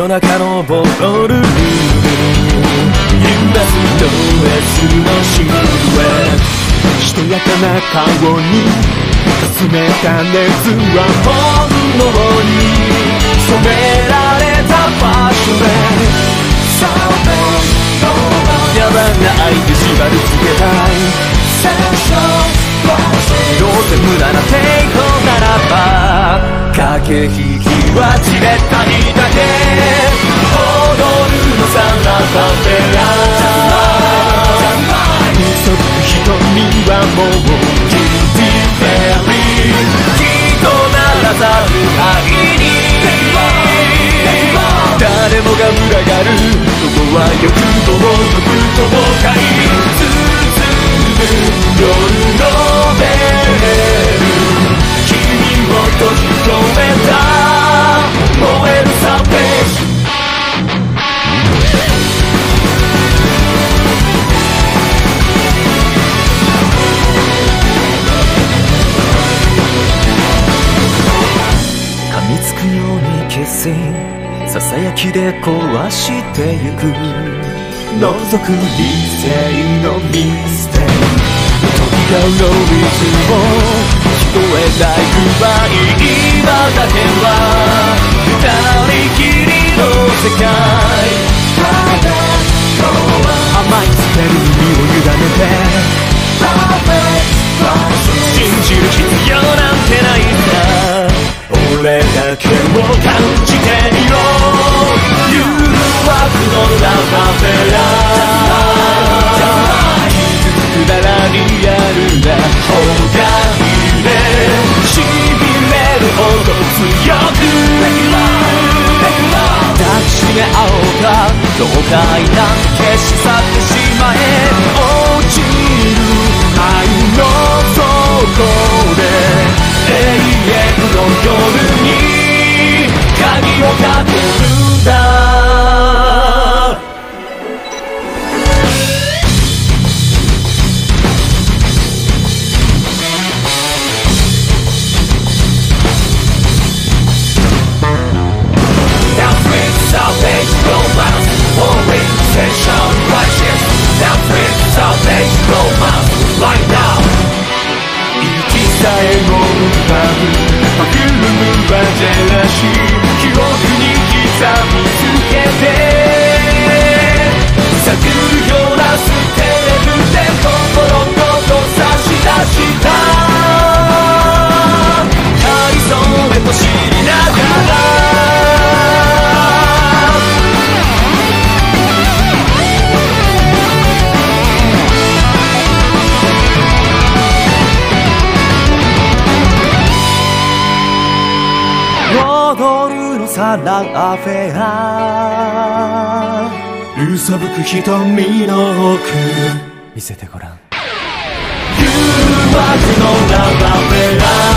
夜中のボトル揺らすドレスのシルエットしとやかな顔にかすめた熱は本能に染められた場所でやらないで縛り付けたいどうせ無駄な抵抗ならば駆け引きはじれたいうキューティーフェリー。きっとならざるささやきで壊してゆく。覗く理性のミステリー。扉のリズム聞こえないくらい。今だけはを感じていろ誘惑のラバフェラ傷つくならリアルな方がいいねしびれるほど強く抱きしめ合おうか。どうか愛な。消し去ってしまえ。さえも奪うパフュームはジェラシー。記憶に刻みつけて。踊るのさラフェア。うさぶく瞳の奥。見せてごらん。誘惑のラバフェア